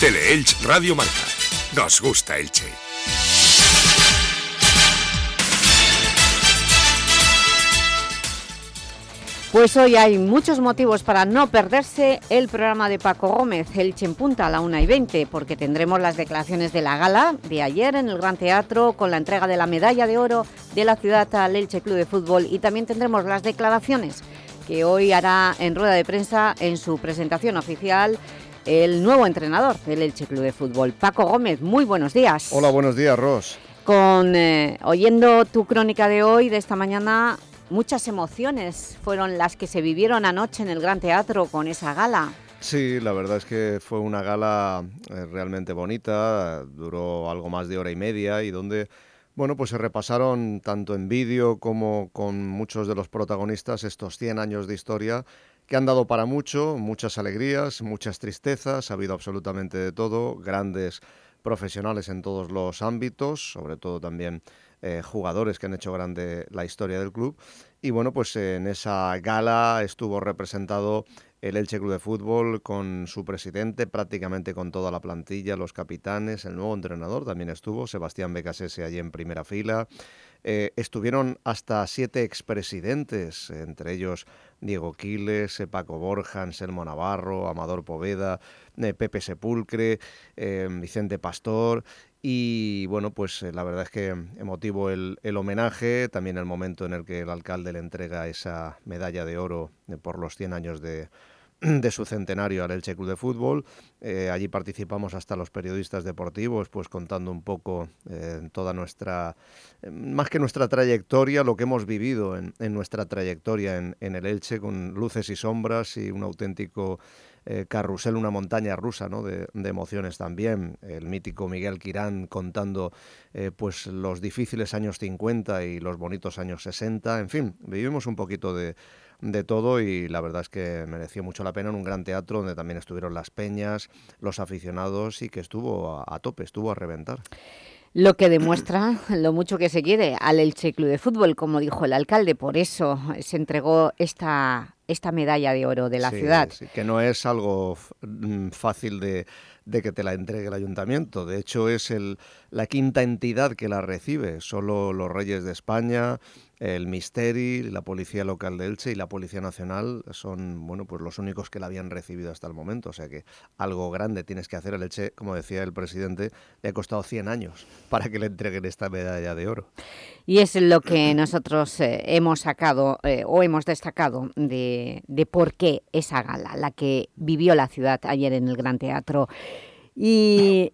Teleelch Radio Marca. Nos gusta Elche. Pues hoy hay muchos motivos para no perderse el programa de Paco Gómez, Elche en Punta, a la 1 y 20, porque tendremos las declaraciones de la gala de ayer en el Gran Teatro con la entrega de la medalla de oro de la ciudad al Elche Club de Fútbol y también tendremos las declaraciones que hoy hará en rueda de prensa en su presentación oficial el nuevo entrenador del Elche Club de Fútbol. Paco Gómez, muy buenos días. Hola, buenos días, Ros. Con, eh, oyendo tu crónica de hoy, de esta mañana, muchas emociones fueron las que se vivieron anoche en el Gran Teatro con esa gala. Sí, la verdad es que fue una gala eh, realmente bonita, duró algo más de hora y media y donde bueno, pues se repasaron tanto en vídeo como con muchos de los protagonistas estos 100 años de historia que han dado para mucho, muchas alegrías, muchas tristezas, ha habido absolutamente de todo, grandes profesionales en todos los ámbitos, sobre todo también eh, jugadores que han hecho grande la historia del club. Y bueno, pues en esa gala estuvo representado el Elche Club de Fútbol con su presidente, prácticamente con toda la plantilla, los capitanes, el nuevo entrenador también estuvo, Sebastián Becasese allí en primera fila. Eh, estuvieron hasta siete expresidentes, entre ellos Diego Quiles, Paco Borja, Anselmo Navarro, Amador Poveda, eh, Pepe Sepulcre, Vicente Pastor y bueno, pues eh, la verdad es que emotivo el, el, homenaje, también el momento en el que el alcalde le entrega esa medalla de oro eh, por los 100 años de, de su centenario al Elche Club de Fútbol. Eh, allí participamos hasta los periodistas deportivos, pues contando un poco toda nuestra, más que nuestra trayectoria, lo que hemos vivido en, en nuestra trayectoria en, en, el Elche, con luces y sombras y un auténtico eh, carrusel, una montaña rusa ¿no? de, emociones también. El mítico Miguel Quirán contando eh, pues los difíciles años 50 y los bonitos años 60. En fin, vivimos un poquito de, de todo y la verdad es que mereció mucho la pena en un gran teatro donde también estuvieron las peñas, los aficionados y que estuvo a, a tope, estuvo a reventar lo que demuestra lo mucho que se quiere al Elche Club de Fútbol, como dijo el alcalde, por eso se entregó esta, esta medalla de oro de la ciudad. Sí, que no es algo mm, fácil de, de, que te la entregue el ayuntamiento, de hecho es el, la quinta entidad que la recibe, solo los Reyes de España, el Misteri, la Policía Local de Elche y la Policía Nacional son bueno, pues los únicos que la habían recibido hasta el momento. O sea que algo grande tienes que hacer. El Elche, como decía el presidente, le ha costado 100 años para que le entreguen esta medalla de oro. Y es lo que nosotros eh, hemos sacado eh, o hemos destacado de, de por qué esa gala, la que vivió la ciudad ayer en el Gran Teatro. Y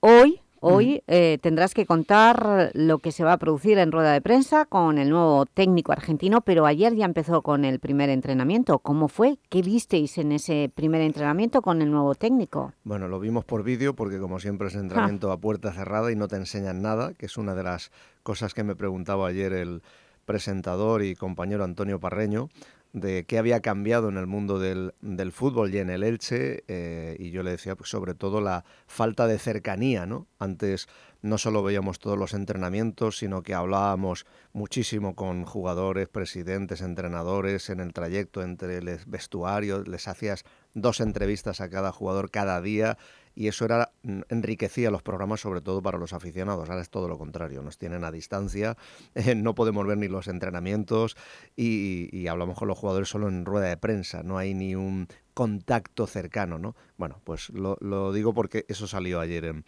hoy Hoy eh, tendrás que contar lo que se va a producir en rueda de prensa con el nuevo técnico argentino, pero ayer ya empezó con el primer entrenamiento. ¿Cómo fue? ¿Qué visteis en ese primer entrenamiento con el nuevo técnico? Bueno, lo vimos por vídeo porque como siempre es entrenamiento a puerta cerrada y no te enseñan nada, que es una de las cosas que me preguntaba ayer el presentador y compañero Antonio Parreño, de qué había cambiado en el mundo del, del fútbol y en el Elche, eh, y yo le decía pues, sobre todo la falta de cercanía, ¿no? Antes no solo veíamos todos los entrenamientos, sino que hablábamos muchísimo con jugadores, presidentes, entrenadores en el trayecto entre el vestuario, les hacías dos entrevistas a cada jugador cada día y eso era mm, enriquecía los programas sobre todo para los aficionados. Ahora es todo lo contrario, nos tienen a distancia, eh, no podemos ver ni los entrenamientos y, hablamos con los jugadores solo en rueda de prensa, no hay ni un contacto cercano, ¿no? Bueno, pues lo, digo porque eso salió ayer en,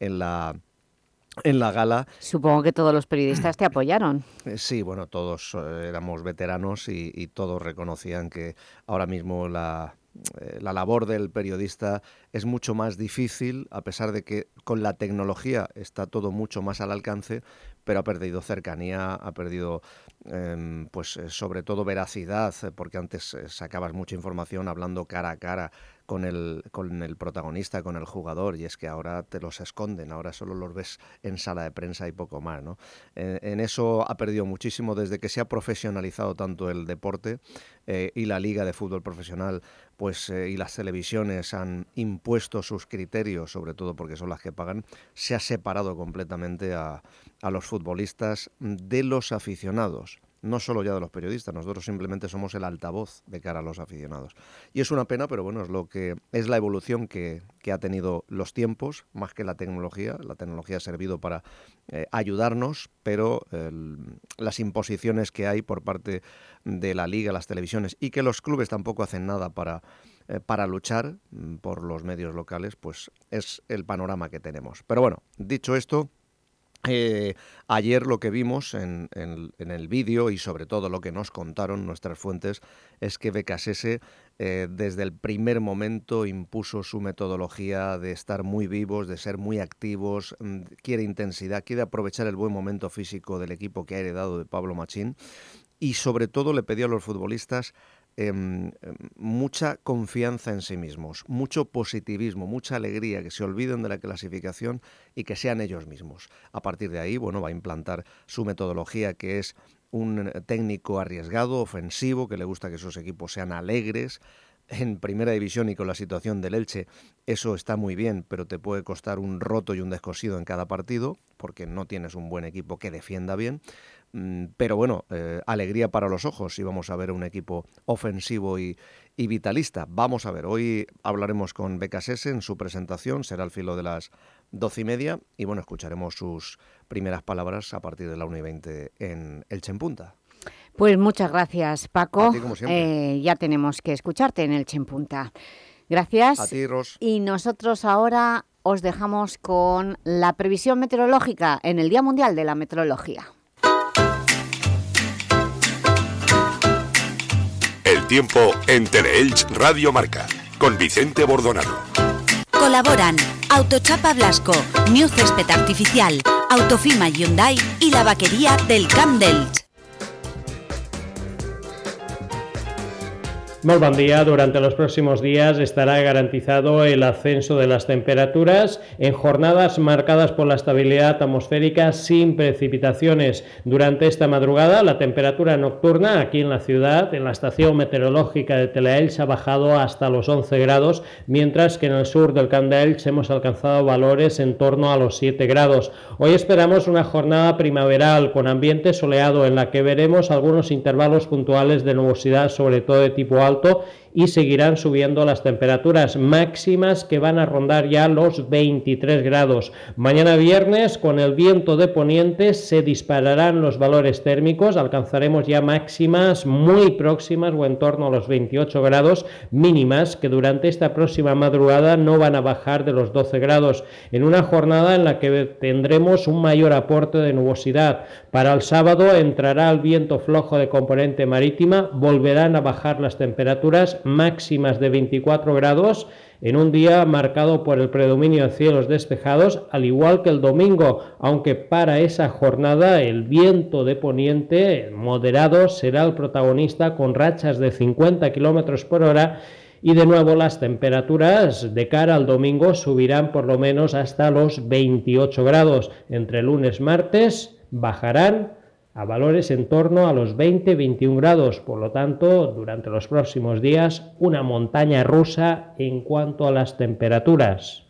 en la en la gala. Supongo que todos los periodistas te apoyaron. Eh, sí, bueno, todos eh, éramos veteranos y, todos reconocían que ahora mismo la, la labor del periodista es mucho más difícil, a pesar de que con la tecnología está todo mucho más al alcance, pero ha perdido cercanía, ha perdido, em, pues eh, sobre todo veracidad, eh, porque antes sacabas mucha información hablando cara a cara con el, con el protagonista, con el jugador, y es que ahora te los esconden, ahora solo los ves en sala de prensa y poco más. ¿no? en eso ha perdido muchísimo desde que se ha profesionalizado tanto el deporte y la liga de fútbol profesional pues y las televisiones han impuesto sus criterios, sobre todo porque son las que pagan, se ha separado completamente a, a los futbolistas de los aficionados no solo ya de los periodistas, nosotros simplemente somos el altavoz de cara a los aficionados. Y es una pena, pero bueno, es lo que es la evolución que, que ha tenido los tiempos, más que la tecnología. La tecnología ha servido para eh, ayudarnos, pero las imposiciones que hay por parte de la liga, las televisiones, y que los clubes tampoco hacen nada para, eh, para luchar mm, por los medios locales, pues es el panorama que tenemos. Pero bueno, dicho esto, eh, ayer lo que vimos en, el vídeo y sobre todo lo que nos contaron nuestras fuentes es que BKSS eh, desde el primer momento impuso su metodología de estar muy vivos, de ser muy activos, mm, quiere intensidad, quiere aprovechar el buen momento físico del equipo que ha heredado de Pablo Machín y sobre todo le pidió a los futbolistas Em, em, mucha confianza en sí mismos, mucho positivismo, mucha alegría, que se olviden de la clasificación y que sean ellos mismos. A partir de ahí, bueno, va a implantar su metodología que es un técnico arriesgado, ofensivo, que le gusta que esos equipos sean alegres, en primera división y con la situación del Elche, eso está muy bien, pero te puede costar un roto y un descosido en cada partido, porque no tienes un buen equipo que defienda bien. Mm, pero bueno, eh, alegría para los ojos y vamos a ver un equipo ofensivo y, vitalista. Vamos a ver, hoy hablaremos con Becasese en su presentación, será al filo de las doce y media y bueno, escucharemos sus primeras palabras a partir de la 1 y 20 en Elche en Punta. Pues muchas gracias, Paco. Eh, ya tenemos que escucharte en Elche en Punta. Gracias. A ti, Ros. Y nosotros ahora os dejamos con la previsión meteorológica en el Día Mundial de la Meteorología. Tiempo en Teleelch Radio Marca con Vicente Bordonado. Colaboran Autochapa Blasco, New Césped Artificial, Autofima Hyundai y la vaquería del Camp Muy buen día. Durante los próximos días estará garantizado el ascenso de las temperaturas en jornadas marcadas por la estabilidad atmosférica sin precipitaciones. Durante esta madrugada, la temperatura nocturna aquí en la ciudad, en la estación meteorológica de Telaelch, ha bajado hasta los 11 grados, mientras que en el sur del Camp hemos alcanzado valores en torno a los 7 grados. Hoy esperamos una jornada primaveral con ambiente soleado en la que veremos algunos intervalos puntuales de nubosidad, sobre todo de tipo alto y seguirán subiendo las temperaturas máximas que van a rondar ya los 23 grados. Mañana viernes con el viento de poniente se dispararán los valores térmicos, alcanzaremos ya máximas muy próximas o en torno a los 28 grados mínimas que durante esta próxima madrugada no van a bajar de los 12 grados en una jornada en la que tendremos un mayor aporte de nubosidad. Para el sábado entrará el viento flojo de componente marítima, volverán a bajar las temperaturas máximas de 24 grados en un día marcado por el predominio de cielos despejados, al igual que el domingo, aunque para esa jornada el viento de poniente moderado será el protagonista con rachas de 50 km por hora y de nuevo las temperaturas de cara al domingo subirán por lo menos hasta los 28 grados. Entre lunes y martes bajarán a valores en torno a los 20-21 grados. Por lo tanto, durante los próximos días, una montaña rusa en cuanto a las temperaturas.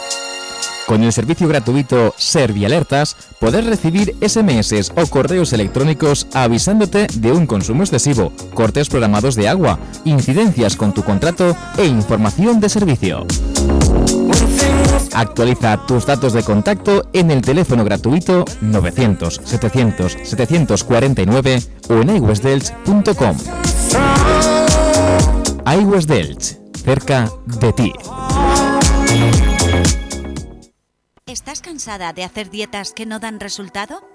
Con el servicio gratuito Servialertas podrás recibir SMS o correos electrónicos avisándote de un consumo excesivo, cortes programados de agua, incidencias con tu contrato e información de servicio. Actualiza tus datos de contacto en el teléfono gratuito 900 700 749 o en iWestDelch.com. iWestDelch, cerca de ti. ¿Estás cansada de hacer dietas que no dan resultado?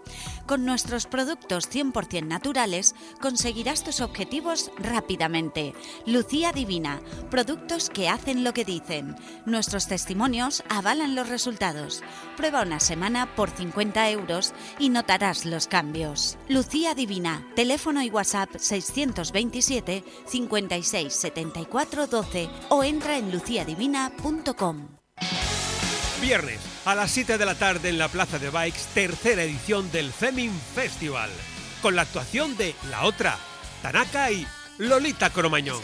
Con nuestros productos 100% naturales conseguirás tus objetivos rápidamente. Lucía Divina, productos que hacen lo que dicen. Nuestros testimonios avalan los resultados. Prueba una semana por 50 euros y notarás los cambios. Lucía Divina, teléfono y WhatsApp 627 56 74 12 o entra en luciadivina.com. Viernes a las 7 de la tarde en la Plaza de Bikes, tercera edición del Femin Festival, con la actuación de La Otra, Tanaka y Lolita Cromañón.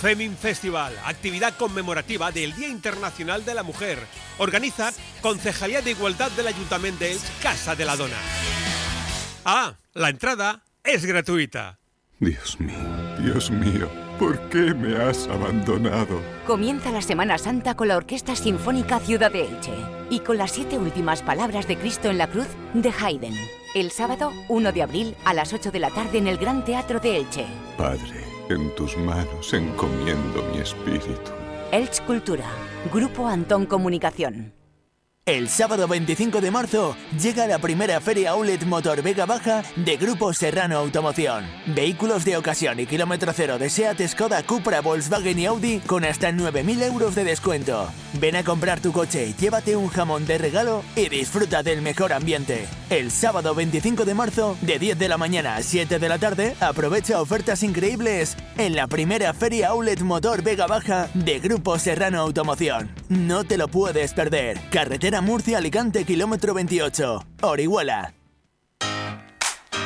Femin Festival, actividad conmemorativa del Día Internacional de la Mujer. Organiza Concejalía de Igualdad del Ayuntamiento de Casa de la Dona. Ah, la entrada es gratuita. Dios mío, Dios mío, ¿por qué me has abandonado? Comienza la Semana Santa con la Orquesta Sinfónica Ciudad de Elche y con las siete últimas palabras de Cristo en la Cruz de Haydn. El sábado 1 de abril a las 8 de la tarde en el Gran Teatro de Elche. Padre, en tus manos encomiendo mi espíritu. Elche Cultura, Grupo Antón Comunicación. El sábado 25 de marzo llega la primera feria Outlet Motor Vega Baja de Grupo Serrano Automoción. Vehículos de ocasión y kilómetro cero de SEAT, Skoda, Cupra, Volkswagen y Audi con hasta 9.000 euros de descuento. Ven a comprar tu coche, llévate un jamón de regalo y disfruta del mejor ambiente. El sábado 25 de marzo, de 10 de la mañana a 7 de la tarde, aprovecha ofertas increíbles en la primera feria Outlet Motor Vega Baja de Grupo Serrano Automoción. No te lo puedes perder. Carretera Murcia Alicante kilómetro 28. Orihuela.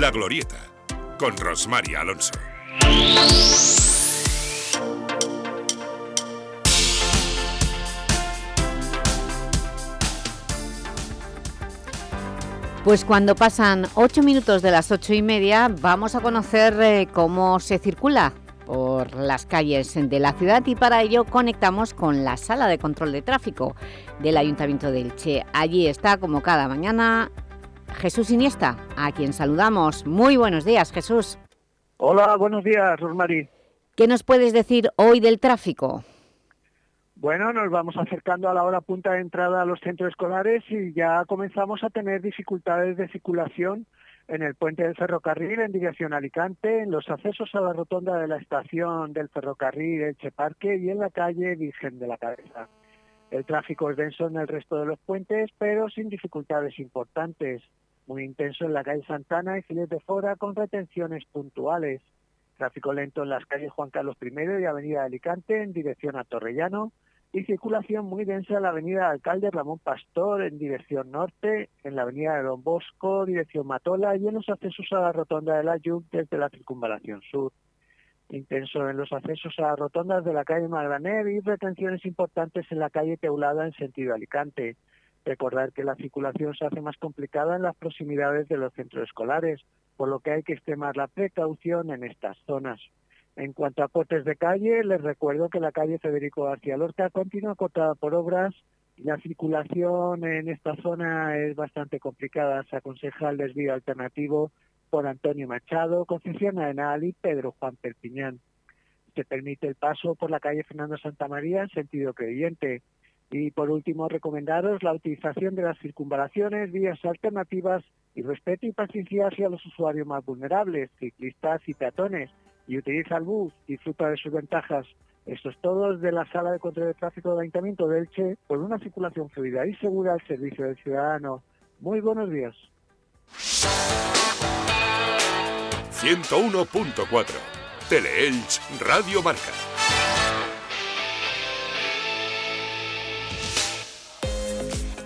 La Glorieta, con Rosmaria Alonso. Pues cuando pasan ocho minutos de las ocho y media vamos a conocer eh, cómo se circula por las calles de la ciudad y para ello conectamos con la Sala de Control de Tráfico del Ayuntamiento de Elche. Allí está, como cada mañana, Jesús Iniesta, a quien saludamos. Muy buenos días, Jesús. Hola, buenos días, Rosmarie. ¿Qué nos puedes decir hoy del tráfico? Bueno, nos vamos acercando a la hora punta de entrada a los centros escolares y ya comenzamos a tener dificultades de circulación en el puente del ferrocarril en dirección a Alicante, en los accesos a la rotonda de la estación del ferrocarril Elche Parque y en la calle Virgen de la Cabeza. El tráfico es denso en el resto de los puentes, pero sin dificultades importantes. Muy intenso en la calle Santana y Files de Fora con retenciones puntuales. Tráfico lento en las calles Juan Carlos I y Avenida Alicante en dirección a Torrellano y circulación muy densa en la avenida Alcalde Ramón Pastor en dirección norte, en la avenida de Don Bosco, dirección Matola y en los accesos a la rotonda de la Yunc desde la circunvalación sur. Intenso en los accesos a las rotondas de la calle Malgraner y retenciones importantes en la calle Teulada en sentido Alicante. Recordar que la circulación se hace más complicada en las proximidades de los centros escolares, por lo que hay que extremar la precaución en estas zonas. En cuanto a cortes de calle, les recuerdo que la calle Federico García Lorca continúa cortada por obras y la circulación en esta zona es bastante complicada. Se aconseja el desvío alternativo por Antonio Machado, Concepción Arenal y Pedro Juan Perpiñán. Se permite el paso por la calle Fernando Santa María en sentido creyente. Y por último, recomendaros la utilización de las circunvalaciones, vías alternativas y respeto y paciencia hacia los usuarios más vulnerables, ciclistas y peatones y utiliza el bus, disfruta de sus ventajas. Esto es todo desde la Sala de Control de Tráfico del Ayuntamiento de Elche por una circulación fluida y segura al servicio del ciudadano. Muy buenos días. 101.4 Teleelch Radio Marca.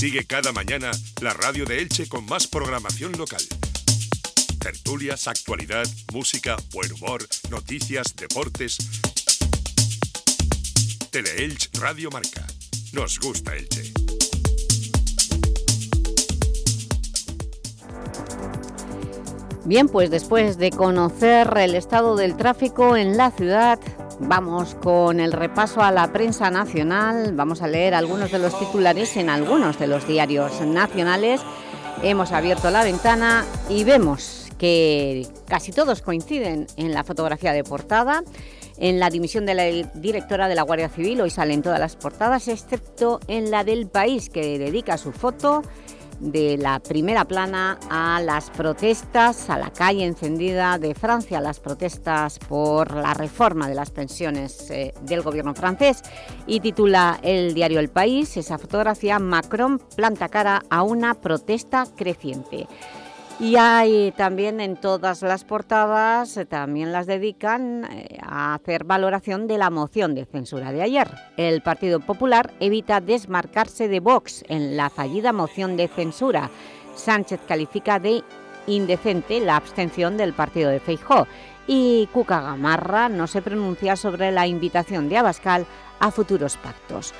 Sigue cada mañana la radio de Elche con más programación local. Tertulias, actualidad, música, buen humor, noticias, deportes. Teleelch Radio Marca. Nos gusta Elche. Bien, pues después de conocer el estado del tráfico en la ciudad, vamos con el repaso a la prensa nacional. Vamos a leer algunos de los titulares en algunos de los diarios nacionales. Hemos abierto la ventana y vemos que casi todos coinciden en la fotografía de portada. En la dimisión de la directora de la Guardia Civil hoy salen todas las portadas, excepto en la del País, que dedica su foto de la primera plana a las protestas, a la calle encendida de Francia, las protestas por la reforma de las pensiones eh, del gobierno francés y titula el diario El País, esa fotografía, Macron planta cara a una protesta creciente. Y hay también en todas las portadas, eh, también las dedican eh, a hacer valoración de la moción de censura de ayer. El Partido Popular evita desmarcarse de Vox en la fallida moción de censura. Sánchez califica de indecente la abstención del partido de Feijó y Cuca Gamarra no se pronuncia sobre la invitación de Abascal a futuros pactos.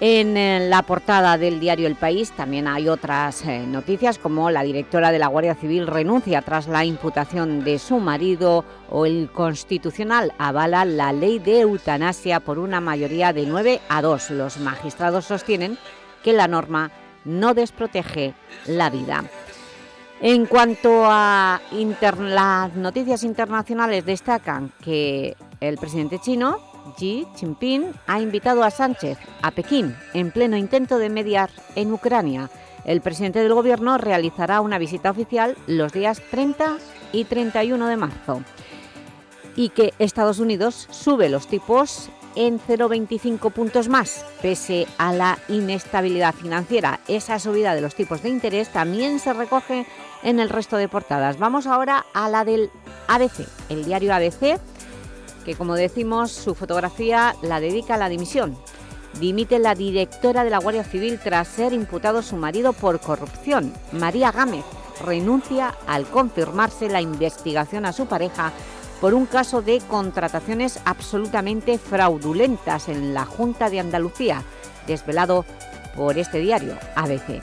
En eh, la portada del diario El País también hay otras eh, noticias como la directora de la Guardia Civil renuncia tras la imputación de su marido o el Constitucional avala la ley de eutanasia por una mayoría de 9 a 2. Los magistrados sostienen que la norma no desprotege la vida. En cuanto a las noticias internacionales destacan que el presidente chino Xi Jinping ha invitado a Sánchez a Pekín en pleno intento de mediar en Ucrania. El presidente del Gobierno realizará una visita oficial los días 30 y 31 de marzo y que Estados Unidos sube los tipos en 0,25 puntos más, pese a la inestabilidad financiera. Esa subida de los tipos de interés también se recoge en el resto de portadas. Vamos ahora a la del ABC, el diario ABC, que como decimos, su fotografía la dedica a la dimisión. Dimite la directora de la Guardia Civil tras ser imputado su marido por corrupción. María Gámez renuncia al confirmarse la investigación a su pareja por un caso de contrataciones absolutamente fraudulentas en la Junta de Andalucía, desvelado por este diario, ABC.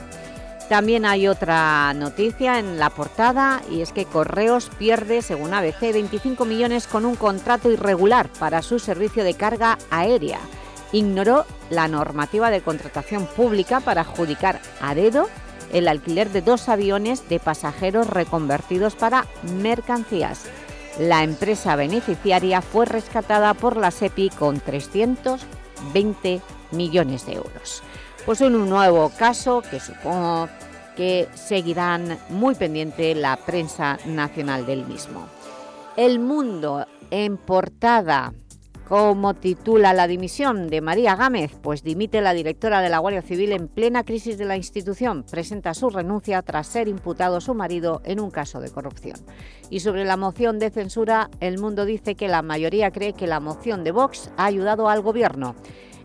También hay otra noticia en la portada y es que Correos pierde, según ABC, 25 millones con un contrato irregular para su servicio de carga aérea. Ignoró la normativa de contratación pública para adjudicar a dedo el alquiler de dos aviones de pasajeros reconvertidos para mercancías. La empresa beneficiaria fue rescatada por la SEPI con 320 millones de euros. Pues en un nuevo caso que supongo que seguirán muy pendiente la prensa nacional del mismo. El Mundo en portada, como titula la dimisión de María Gámez, pues dimite la directora de la Guardia Civil en plena crisis de la institución, presenta su renuncia tras ser imputado su marido en un caso de corrupción. Y sobre la moción de censura, El Mundo dice que la mayoría cree que la moción de Vox ha ayudado al Gobierno.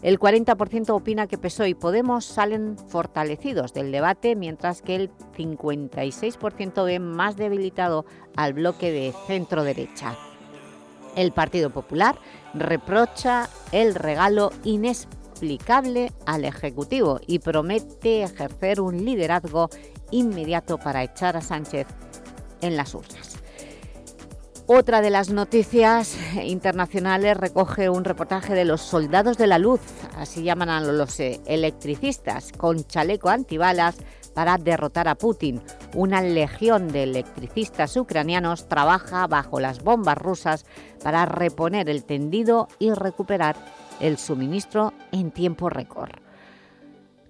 El 40% opina que PSOE y Podemos salen fortalecidos del debate, mientras que el 56% ve más debilitado al bloque de centro-derecha. El Partido Popular reprocha el regalo inexplicable al Ejecutivo y promete ejercer un liderazgo inmediato para echar a Sánchez en las urnas. Otra de las noticias internacionales recoge un reportaje de los soldados de la luz, así llaman a los electricistas, con chaleco antibalas para derrotar a Putin. Una legión de electricistas ucranianos trabaja bajo las bombas rusas para reponer el tendido y recuperar el suministro en tiempo récord.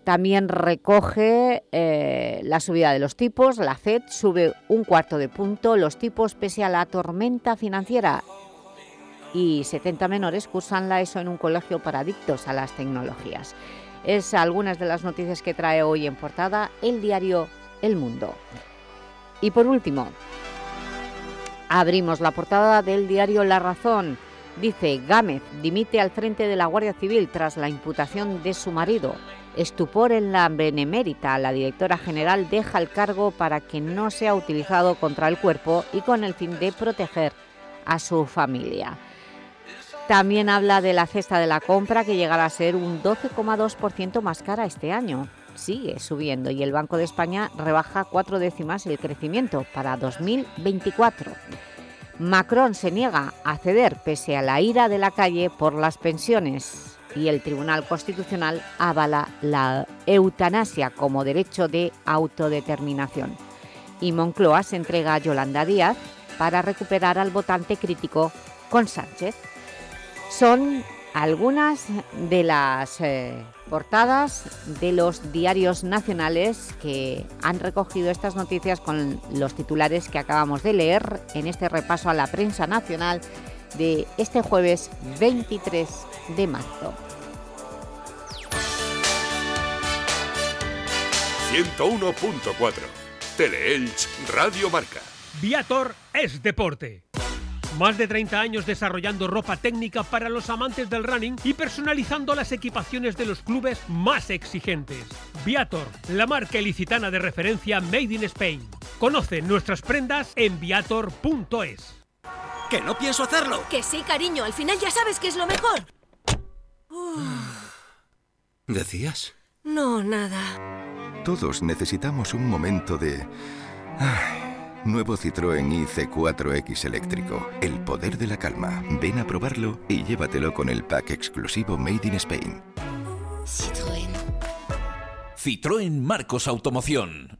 También recoge eh, la subida de los tipos. La FED sube un cuarto de punto los tipos pese a la tormenta financiera y 70 menores cursan la ESO en un colegio para adictos a las tecnologías. Es algunas de las noticias que trae hoy en portada el diario El Mundo. Y por último, abrimos la portada del diario La Razón. Dice, Gámez dimite al frente de la Guardia Civil tras la imputación de su marido. Estupor en la Benemérita. La directora general deja el cargo para que no sea utilizado contra el cuerpo y con el fin de proteger a su familia. También habla de la cesta de la compra que llegará a ser un 12,2% más cara este año. Sigue subiendo y el Banco de España rebaja cuatro décimas el crecimiento para 2024. Macron se niega a ceder pese a la ira de la calle por las pensiones y el Tribunal Constitucional avala la eutanasia como derecho de autodeterminación. Y Moncloa se entrega a Yolanda Díaz para recuperar al votante crítico con Sánchez. Son algunas de las eh, portadas de los diarios nacionales que han recogido estas noticias con los titulares que acabamos de leer en este repaso a la prensa nacional de este jueves 23 de marzo. 101.4 Teleelch Radio Marca. Viator es deporte. Más de 30 años desarrollando ropa técnica para los amantes del running y personalizando las equipaciones de los clubes más exigentes. Viator, la marca ilicitana de referencia Made in Spain. Conoce nuestras prendas en viator.es. ¡Que no pienso hacerlo! Que sí, cariño, al final ya sabes que es lo mejor. ¿Decías? No, nada. Todos necesitamos un momento de... Nuevo Citroën IC4X eléctrico. El poder de la calma. Ven a probarlo y llévatelo con el pack exclusivo Made in Spain. Citroën. Citroën Marcos Automoción.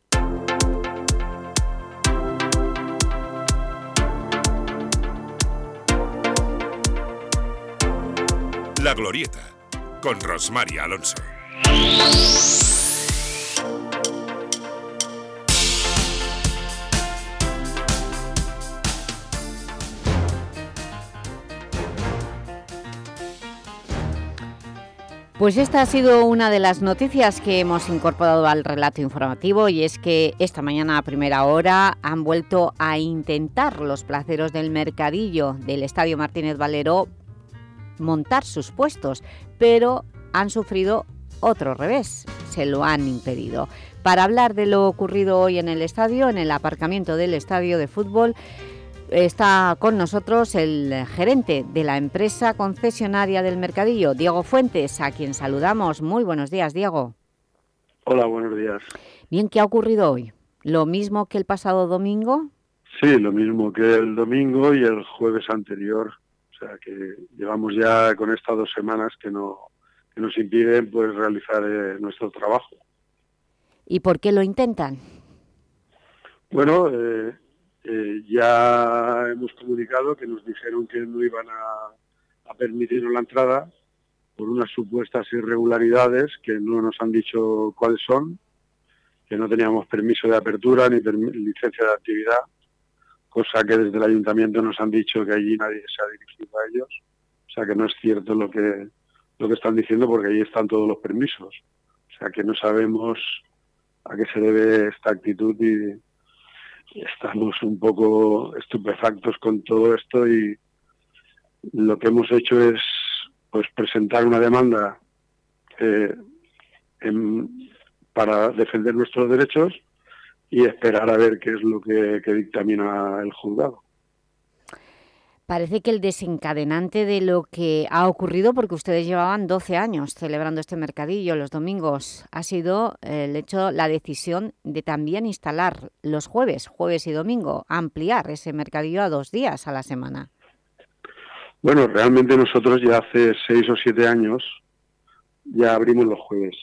La Glorieta, con Rosmary Alonso. Pues esta ha sido una de las noticias que hemos incorporado al relato informativo y es que esta mañana a primera hora han vuelto a intentar los placeros del mercadillo del Estadio Martínez Valero montar sus puestos, pero han sufrido otro revés, se lo han impedido. Para hablar de lo ocurrido hoy en el estadio, en el aparcamiento del estadio de fútbol, está con nosotros el gerente de la empresa concesionaria del Mercadillo, Diego Fuentes, a quien saludamos. Muy buenos días, Diego. Hola, buenos días. Bien, ¿qué ha ocurrido hoy? ¿Lo mismo que el pasado domingo? Sí, lo mismo que el domingo y el jueves anterior. O sea que llevamos ya con estas dos semanas que, no, que nos impiden pues, realizar eh, nuestro trabajo. ¿Y por qué lo intentan? Bueno, eh, eh, ya hemos comunicado que nos dijeron que no iban a, a permitirnos la entrada por unas supuestas irregularidades que no nos han dicho cuáles son, que no teníamos permiso de apertura ni licencia de actividad, cosa que desde el ayuntamiento nos han dicho que allí nadie se ha dirigido a ellos. O sea que no es cierto lo que, lo que están diciendo porque allí están todos los permisos. O sea que no sabemos a qué se debe esta actitud y, estamos un poco estupefactos con todo esto y lo que hemos hecho es pues presentar una demanda eh, para defender nuestros derechos y esperar a ver qué es lo que, que dictamina el juzgado. Parece que el desencadenante de lo que ha ocurrido, porque ustedes llevaban 12 años celebrando este mercadillo los domingos, ha sido el hecho, la decisión de también instalar los jueves, jueves y domingo, ampliar ese mercadillo a dos días a la semana. Bueno, realmente nosotros ya hace seis o siete años ya abrimos los jueves.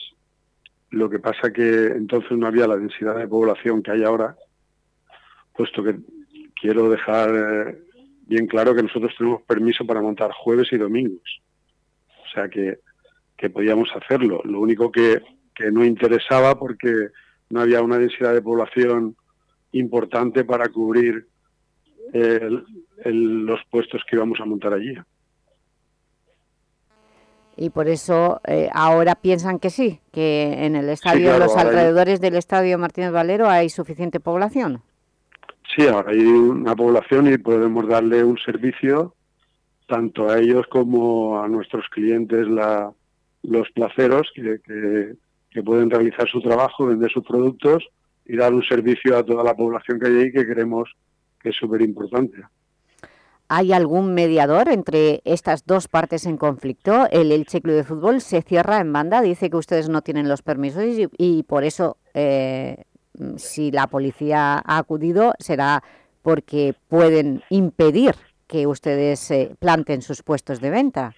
Lo que pasa que entonces no había la densidad de población que hay ahora, puesto que quiero dejar eh, bien claro que nosotros tenemos permiso para montar jueves y domingos. O sea que, que podíamos hacerlo. Lo único que, que no interesaba porque no había una densidad de población importante para cubrir los puestos que íbamos a montar allí. Y por eso eh, ahora piensan que sí, que en el estadio, los alrededores del estadio Martínez Valero hay suficiente población. Sí, ahora hay una población y podemos darle un servicio tanto a ellos como a nuestros clientes, la, los placeros, que, que, pueden realizar su trabajo, vender sus productos y dar un servicio a toda la población que hay ahí que queremos que es súper importante. ¿Hay algún mediador entre estas dos partes en conflicto? El Elche Club de Fútbol se cierra en banda, dice que ustedes no tienen los permisos y, por eso, eh, si la policía ha acudido, será porque pueden impedir que ustedes eh, planten sus puestos de venta.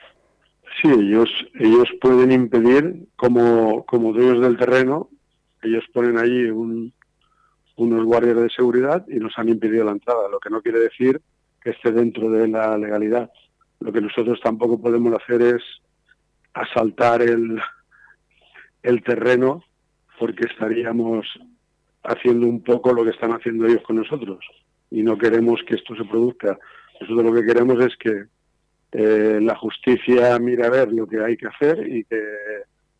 Sí, ellos, ellos pueden impedir, como, como dueños del terreno, ellos ponen allí unos guardias de seguridad y nos han impedido la entrada, lo que no quiere decir que esté dentro de la legalidad. Lo que nosotros tampoco podemos hacer es asaltar el, el terreno porque estaríamos haciendo un poco lo que están haciendo ellos con nosotros y no queremos que esto se produzca. Nosotros lo que queremos es que eh, la justicia mire a ver lo que hay que hacer y que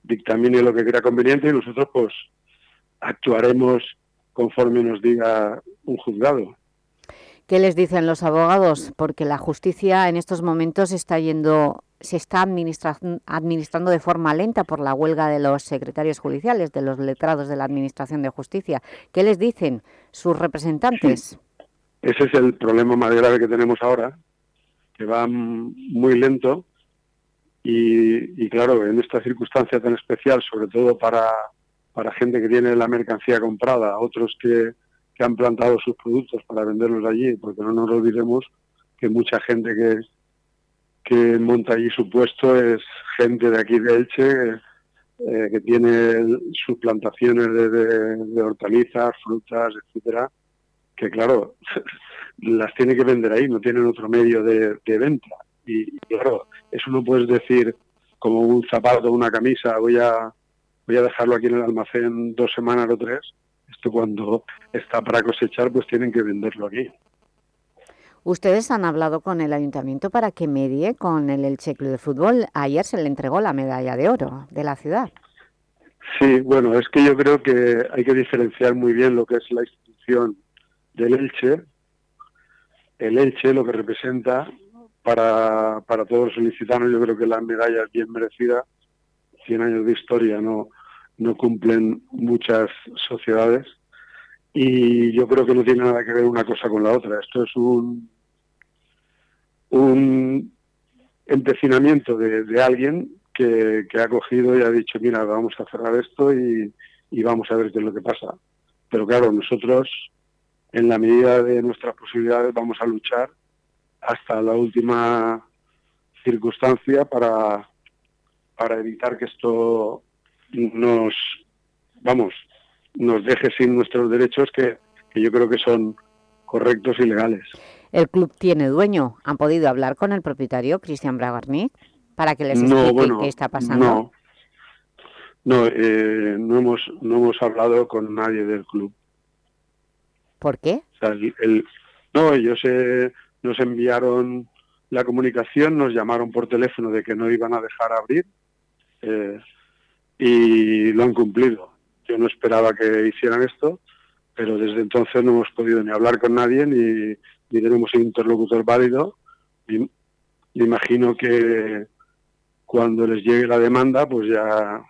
dictamine lo que crea conveniente y nosotros pues actuaremos conforme nos diga un juzgado. ¿Qué les dicen los abogados? Porque la justicia en estos momentos está yendo, se está administrando de forma lenta por la huelga de los secretarios judiciales, de los letrados de la Administración de Justicia. ¿Qué les dicen sus representantes? Ese es el problema más grave que tenemos ahora, que va muy lento y, claro, en esta circunstancia tan especial, sobre todo para, para gente que tiene la mercancía comprada, otros que, que han plantado sus productos para venderlos allí, porque no nos olvidemos que mucha gente que, que monta allí su puesto es gente de aquí de Elche, eh, que tiene sus plantaciones de, de hortalizas, frutas, etcétera, que claro, las tiene que vender ahí, no tienen otro medio de, venta. Y, claro, eso no puedes decir como un zapato una camisa, voy a, voy a dejarlo aquí en el almacén dos semanas o tres. Esto cuando está para cosechar, pues tienen que venderlo aquí. Ustedes han hablado con el Ayuntamiento para que medie con el Elche Club de Fútbol. Ayer se le entregó la medalla de oro de la ciudad. Sí, bueno, es que yo creo que hay que diferenciar muy bien lo que es la institución del Elche, el Elche lo que representa para, para todos los ilicitanos, yo creo que la medalla es bien merecida. 100 años de historia no, no cumplen muchas sociedades y yo creo que no tiene nada que ver una cosa con la otra. Esto es un, un empecinamiento de, alguien que, ha cogido y ha dicho, mira, vamos a cerrar esto y, y vamos a ver qué es lo que pasa. Pero claro, nosotros en la medida de nuestras posibilidades vamos a luchar hasta la última circunstancia para, para evitar que esto nos, vamos, nos deje sin nuestros derechos que, yo creo que son correctos y legales. ¿El club tiene dueño? ¿Han podido hablar con el propietario, Cristian Bragarnik, para que les explique qué está pasando? No, no, eh, no, hemos, no hemos hablado con nadie del club. ¿Por qué? no, ellos eh, nos enviaron la comunicación, nos llamaron por teléfono de que no iban a dejar abrir eh, y lo han cumplido. Yo no esperaba que hicieran esto, pero desde entonces no hemos podido ni hablar con nadie ni, ni tenemos un interlocutor válido. Y, me imagino que cuando les llegue la demanda, pues ya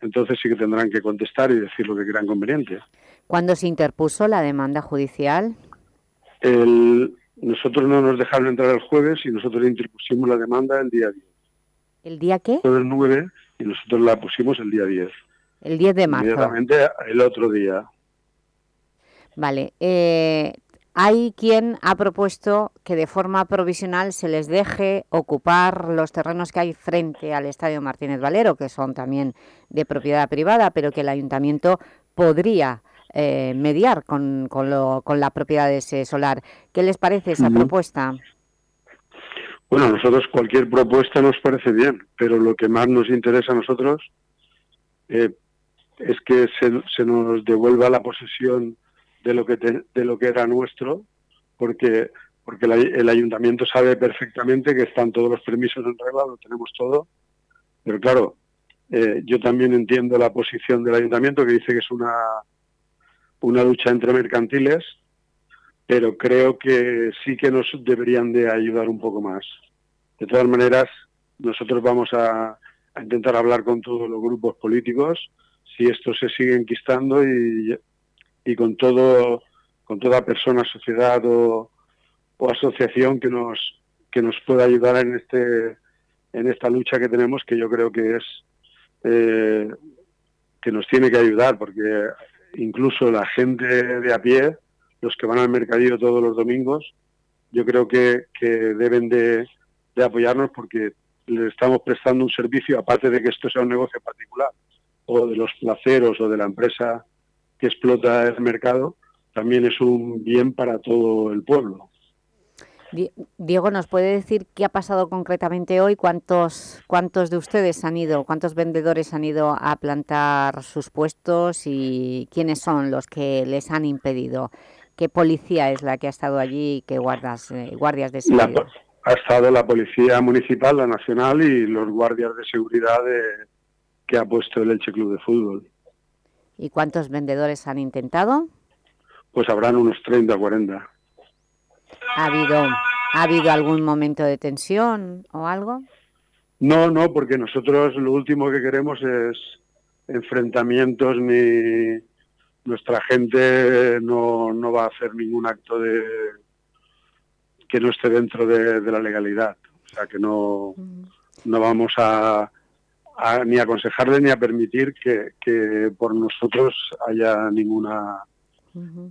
entonces sí que tendrán que contestar y decir lo que crean conveniente. ¿Cuándo se interpuso la demanda judicial? nosotros no nos dejaron entrar el jueves y nosotros interpusimos la demanda el día 10. ¿El día qué? El 9 y nosotros la pusimos el día 10. El 10 de marzo. Inmediatamente el otro día. Vale. Eh, hay quien ha propuesto que de forma provisional se les deje ocupar los terrenos que hay frente al Estadio Martínez Valero, que son también de propiedad privada, pero que el Ayuntamiento podría eh, mediar con, con, lo, con, la propiedad de ese solar. ¿Qué les parece esa propuesta? Bueno, a nosotros cualquier propuesta nos parece bien, pero lo que más nos interesa a nosotros eh, es que se, nos devuelva la posesión de lo que de lo que era nuestro, porque porque el ayuntamiento sabe perfectamente que están todos los permisos en regla, lo tenemos todo, pero claro, eh, yo también entiendo la posición del ayuntamiento que dice que es una una lucha entre mercantiles, pero creo que sí que nos deberían de ayudar un poco más. De todas maneras, nosotros vamos a, intentar hablar con todos los grupos políticos si esto se sigue enquistando y, con todo con toda persona, sociedad o, asociación que nos que nos pueda ayudar en este en esta lucha que tenemos que yo creo que es eh, que nos tiene que ayudar porque incluso la gente de a pie los que van al mercadillo todos los domingos yo creo que, deben de, de apoyarnos porque le estamos prestando un servicio, aparte de que esto sea un negocio particular, o de los placeros o de la empresa que explota el mercado, también es un bien para todo el pueblo. Diego, ¿nos puede decir qué ha pasado concretamente hoy? ¿Cuántos, cuántos de ustedes han ido, cuántos vendedores han ido a plantar sus puestos y quiénes son los que les han impedido? ¿Qué policía es la que ha estado allí y qué guardas, eh, guardias de seguridad? ha estado la Policía Municipal, la Nacional y los guardias de seguridad que ha puesto el Elche Club de Fútbol. ¿Y cuántos vendedores han intentado? Pues habrán unos 30 o 40. ¿Ha habido, ¿Ha habido algún momento de tensión o algo? No, no, porque nosotros lo último que queremos es enfrentamientos ni nuestra gente no, no va a hacer ningún acto de, que no esté dentro de, la legalidad. O sea, que no, no vamos a, ni aconsejarle ni a permitir que, por nosotros haya ninguna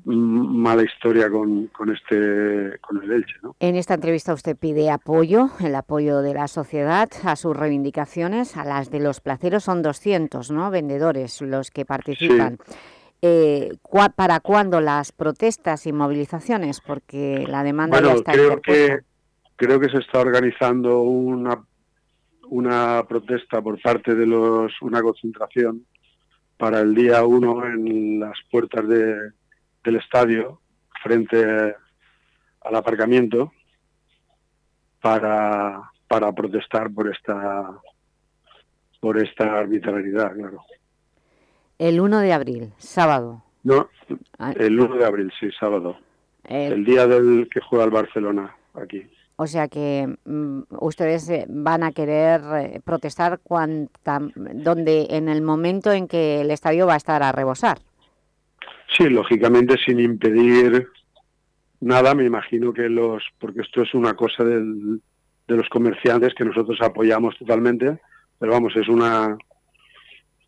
mala historia con, con, este con el Elche. ¿no? En esta entrevista usted pide apoyo, el apoyo de la sociedad a sus reivindicaciones, a las de los placeros son 200 ¿no? vendedores los que participan. Eh, ¿para cuándo las protestas y movilizaciones? Porque la demanda ya está creo que creo que se está organizando una una protesta por parte de los una concentración para el día 1 en las puertas de, del estadio frente al aparcamiento para para protestar por esta por esta arbitrariedad, claro. El 1 de abril, sábado. No, ah. el 1 de abril, sí, sábado. El, día del que juega el Barcelona, aquí. O sea que mm, ustedes eh, van a querer eh, protestar cuanta, donde en el momento en que el estadio va a estar a rebosar. Sí, lógicamente sin impedir nada, me imagino que los, porque esto es una cosa del, de los comerciantes que nosotros apoyamos totalmente, pero vamos, es una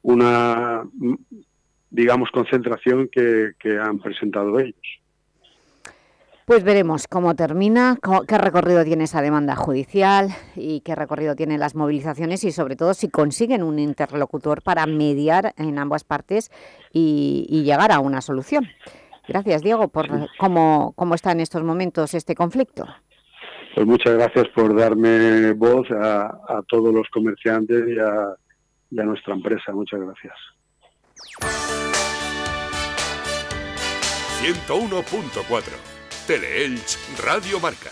una, digamos, concentración que, han presentado ellos. Pues veremos cómo termina, qué recorrido tiene esa demanda judicial y qué recorrido tienen las movilizaciones y sobre todo si consiguen un interlocutor para mediar en ambas partes y, llegar a una solución. Gracias, Diego, por cómo, cómo está en estos momentos este conflicto. Pues muchas gracias por darme voz a, a todos los comerciantes y a, de nuestra empresa. Muchas gracias. 101.4 Teleelch Radio Marca.